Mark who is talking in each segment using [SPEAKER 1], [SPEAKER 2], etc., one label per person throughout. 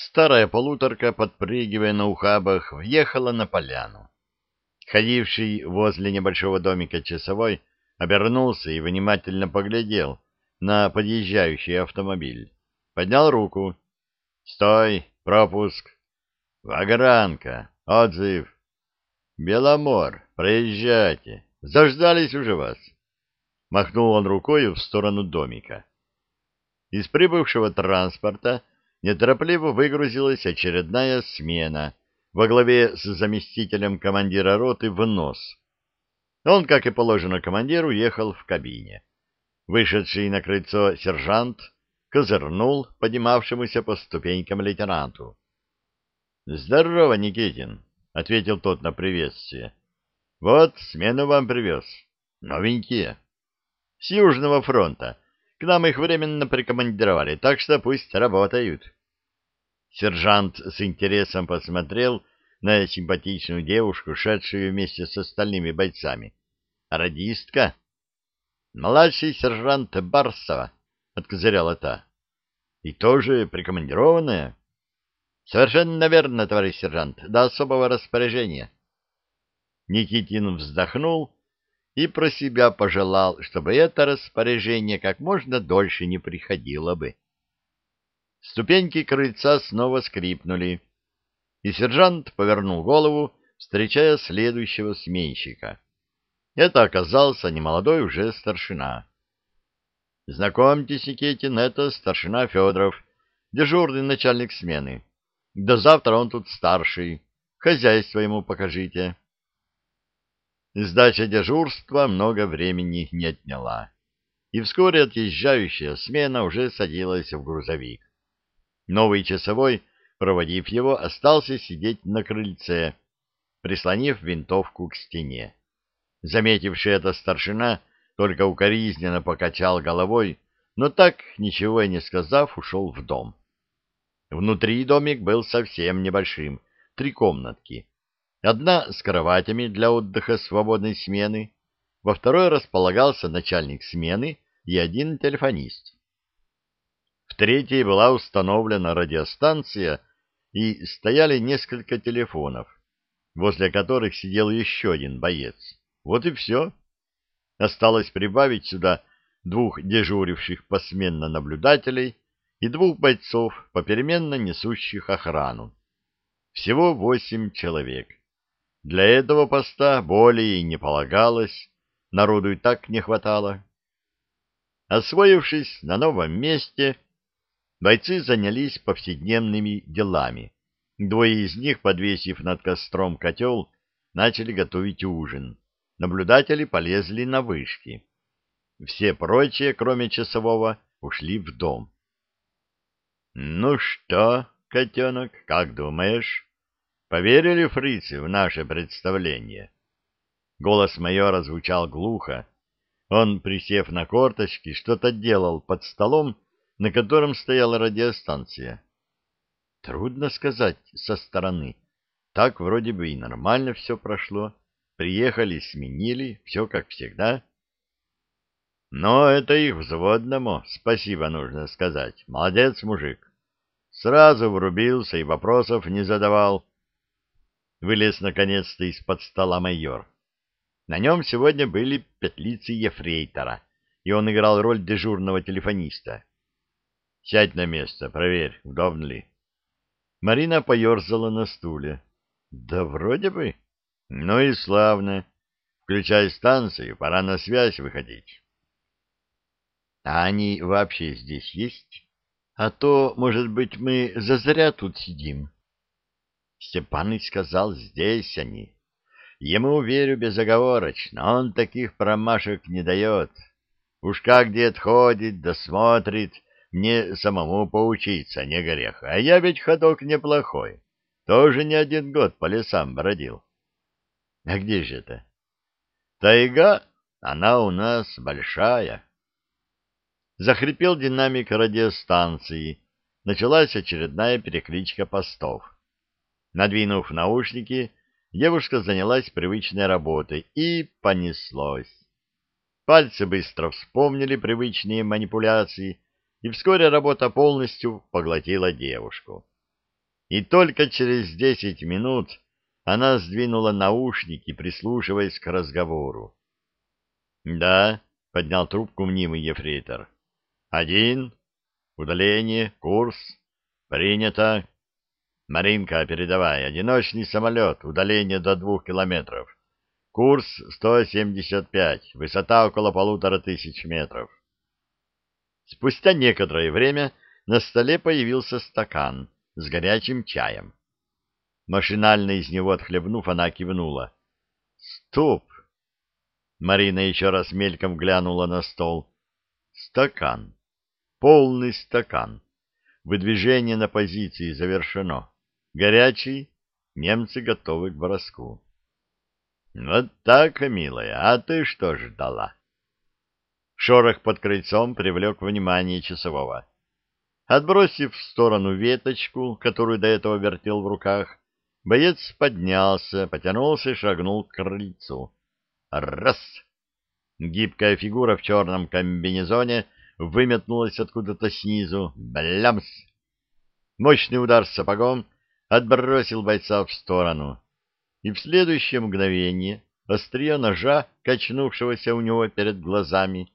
[SPEAKER 1] Старая полуторка, подпрыгивая на ухабах, въехала на поляну. Ходивший возле небольшого домика часовой обернулся и внимательно поглядел на подъезжающий автомобиль. Поднял руку. «Стой! Пропуск!» «Вагранка! Отзыв!» «Беломор! Проезжайте! Заждались уже вас!» Махнул он рукой в сторону домика. Из прибывшего транспорта неторопливо выгрузилась очередная смена во главе с заместителем командира роты в нос. Он, как и положено командиру, ехал в кабине. Вышедший на крыльцо сержант козырнул поднимавшемуся по ступенькам лейтенанту. — Здорово, Никитин, — ответил тот на приветствие. — Вот, смену вам привез. Новенькие. С Южного фронта. К нам их временно прикомандировали, так что пусть работают. Сержант с интересом посмотрел на симпатичную девушку, шедшую вместе с остальными бойцами. «Радистка?» «Младший сержант Барсова», — откозыряла та. «И тоже прикомандированная?» «Совершенно верно, товарищ сержант, до особого распоряжения». Никитин вздохнул и про себя пожелал, чтобы это распоряжение как можно дольше не приходило бы. Ступеньки крыльца снова скрипнули, и сержант повернул голову, встречая следующего сменщика. Это оказался немолодой уже старшина. Знакомьтесь, Никитин, это старшина Федоров, дежурный начальник смены. До завтра он тут старший. Хозяйство ему покажите. Сдача дежурства много времени не отняла, и вскоре отъезжающая смена уже садилась в грузовик. Новый часовой, проводив его, остался сидеть на крыльце, прислонив винтовку к стене. Заметивший это старшина только укоризненно покачал головой, но так, ничего и не сказав, ушел в дом. Внутри домик был совсем небольшим, три комнатки. Одна с кроватями для отдыха свободной смены, во второй располагался начальник смены и один телефонист. В третьей была установлена радиостанция и стояли несколько телефонов, возле которых сидел еще один боец. Вот и все. Осталось прибавить сюда двух дежуривших посменно наблюдателей и двух бойцов, попеременно несущих охрану. Всего восемь человек. Для этого поста более и не полагалось, народу и так не хватало. Освоившись на новом месте, бойцы занялись повседневными делами. Двое из них, подвесив над костром котел, начали готовить ужин. Наблюдатели полезли на вышки. Все прочие, кроме часового, ушли в дом. — Ну что, котенок, как думаешь? Поверили фрицы в наше представление? Голос майора звучал глухо. Он, присев на корточки, что-то делал под столом, на котором стояла радиостанция. Трудно сказать со стороны. Так вроде бы и нормально все прошло. Приехали, сменили, все как всегда. Но это их взводному спасибо нужно сказать. Молодец, мужик. Сразу врубился и вопросов не задавал. Вылез наконец-то из-под стола майор. На нем сегодня были петлицы ефрейтора, и он играл роль дежурного телефониста. «Сядь на место, проверь, удобно ли». Марина поерзала на стуле. «Да вроде бы. Ну и славно. Включай станцию, пора на связь выходить». «А они вообще здесь есть? А то, может быть, мы зазря тут сидим?» Степаныч сказал, здесь они. Ему верю безоговорочно, он таких промашек не дает. Уж как дед ходит, досмотрит, мне самому поучиться не грех. А я ведь ходок неплохой, тоже не один год по лесам бродил. А где же это? Тайга, она у нас большая. Захрипел динамик радиостанции. Началась очередная перекличка постов. Надвинув наушники, девушка занялась привычной работой, и понеслось. Пальцы быстро вспомнили привычные манипуляции, и вскоре работа полностью поглотила девушку. И только через десять минут она сдвинула наушники, прислушиваясь к разговору. — Да, — поднял трубку мнимый ефрейтор. — Один. Удаление. Курс. Принято. Маринка, передавай. Одиночный самолет. Удаление до двух километров. Курс 175. Высота около полутора тысяч метров. Спустя некоторое время на столе появился стакан с горячим чаем. Машинально из него отхлебнув, она кивнула. «Стоп!» Марина еще раз мельком глянула на стол. «Стакан. Полный стакан. Выдвижение на позиции завершено. Горячий. Немцы готовы к броску». «Вот так, милая, а ты что ждала?» Шорох под крыльцом привлек внимание часового. Отбросив в сторону веточку, которую до этого вертел в руках, боец поднялся, потянулся и шагнул к крыльцу. Раз! Гибкая фигура в черном комбинезоне выметнулась откуда-то снизу. Блямс! Мощный удар сапогом отбросил бойца в сторону. И в следующее мгновение острие ножа, качнувшегося у него перед глазами,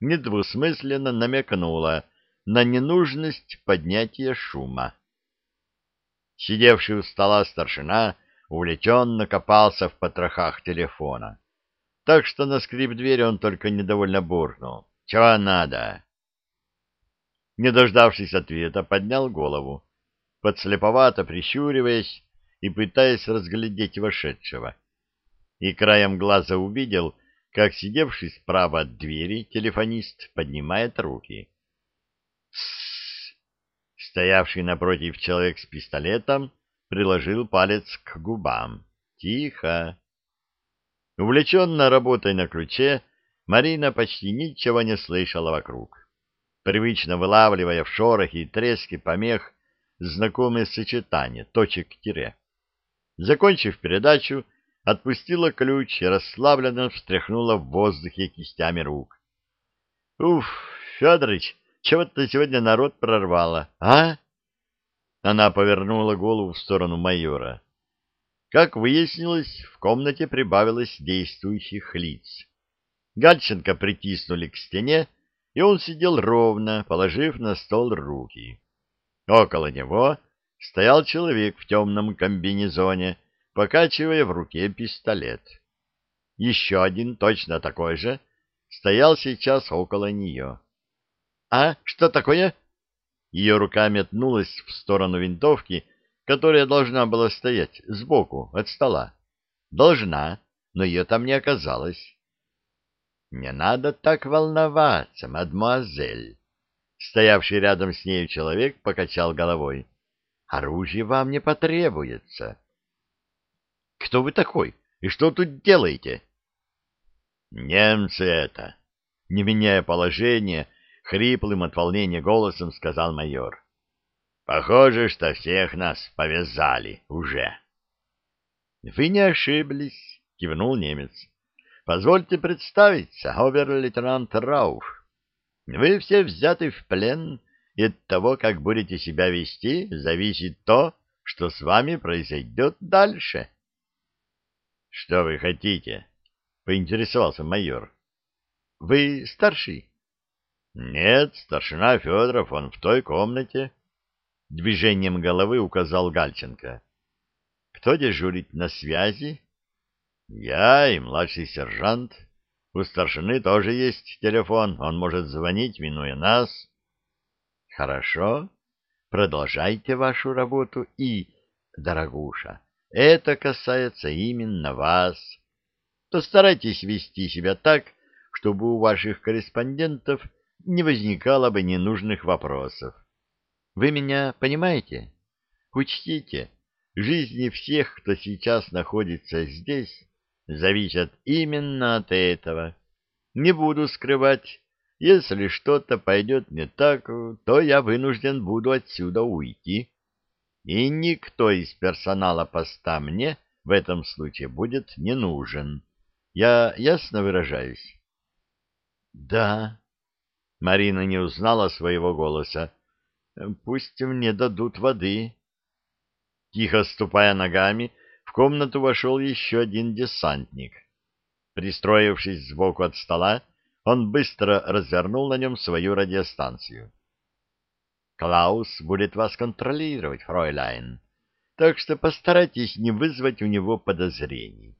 [SPEAKER 1] недвусмысленно намекнула на ненужность поднятия шума. Сидевший у стола старшина увлеченно копался в потрохах телефона, так что на скрип двери он только недовольно буркнул. «Чего надо?» Не дождавшись ответа, поднял голову, подслеповато прищуриваясь и пытаясь разглядеть вошедшего. И краем глаза увидел, как сидевший справа от двери телефонист поднимает руки. «Тссс!» Стоявший напротив человек с пистолетом приложил палец к губам. «Тихо!» Увлеченно работой на ключе, Марина почти ничего не слышала вокруг, привычно вылавливая в шорохе и треске помех знакомые сочетания точек-тире. Закончив передачу, отпустила ключ и расслабленно встряхнула в воздухе кистями рук. — Уф, Федорович, чего-то сегодня народ прорвало, а? Она повернула голову в сторону майора. Как выяснилось, в комнате прибавилось действующих лиц. Гальченко притиснули к стене, и он сидел ровно, положив на стол руки. Около него стоял человек в темном комбинезоне, покачивая в руке пистолет. Еще один, точно такой же, стоял сейчас около нее. — А, что такое? Ее рука метнулась в сторону винтовки, которая должна была стоять сбоку от стола. Должна, но ее там не оказалось. — Не надо так волноваться, мадемуазель. Стоявший рядом с нею человек покачал головой. — Оружие вам не потребуется. — кто вы такой? И что тут делаете? Немцы это. Не меняя положение, хриплым от волнения голосом сказал майор. Похоже, что всех нас повязали уже. Вы не ошиблись, кивнул немец. Позвольте представиться, обер-лейтенант Рауф. Вы все взяты в плен, и от того, как будете себя вести, зависит то, что с вами произойдет дальше. —— Что вы хотите? — поинтересовался майор. — Вы старший? — Нет, старшина Федоров, он в той комнате. Движением головы указал Гальченко. — Кто дежурит на связи? — Я и младший сержант. У старшины тоже есть телефон, он может звонить, минуя нас. — Хорошо. Продолжайте вашу работу и, дорогуша, это касается именно вас. Постарайтесь вести себя так, чтобы у ваших корреспондентов не возникало бы ненужных вопросов. Вы меня понимаете? Учтите, жизни всех, кто сейчас находится здесь, зависят именно от этого. Не буду скрывать, если что-то пойдет не так, то я вынужден буду отсюда уйти и никто из персонала поста мне в этом случае будет не нужен. Я ясно выражаюсь? — Да. Марина не узнала своего голоса. — Пусть мне дадут воды. Тихо ступая ногами, в комнату вошел еще один десантник. Пристроившись сбоку от стола, он быстро развернул на нем свою радиостанцию. «Клаус будет вас контролировать, фройляйн, так что постарайтесь не вызвать у него подозрений.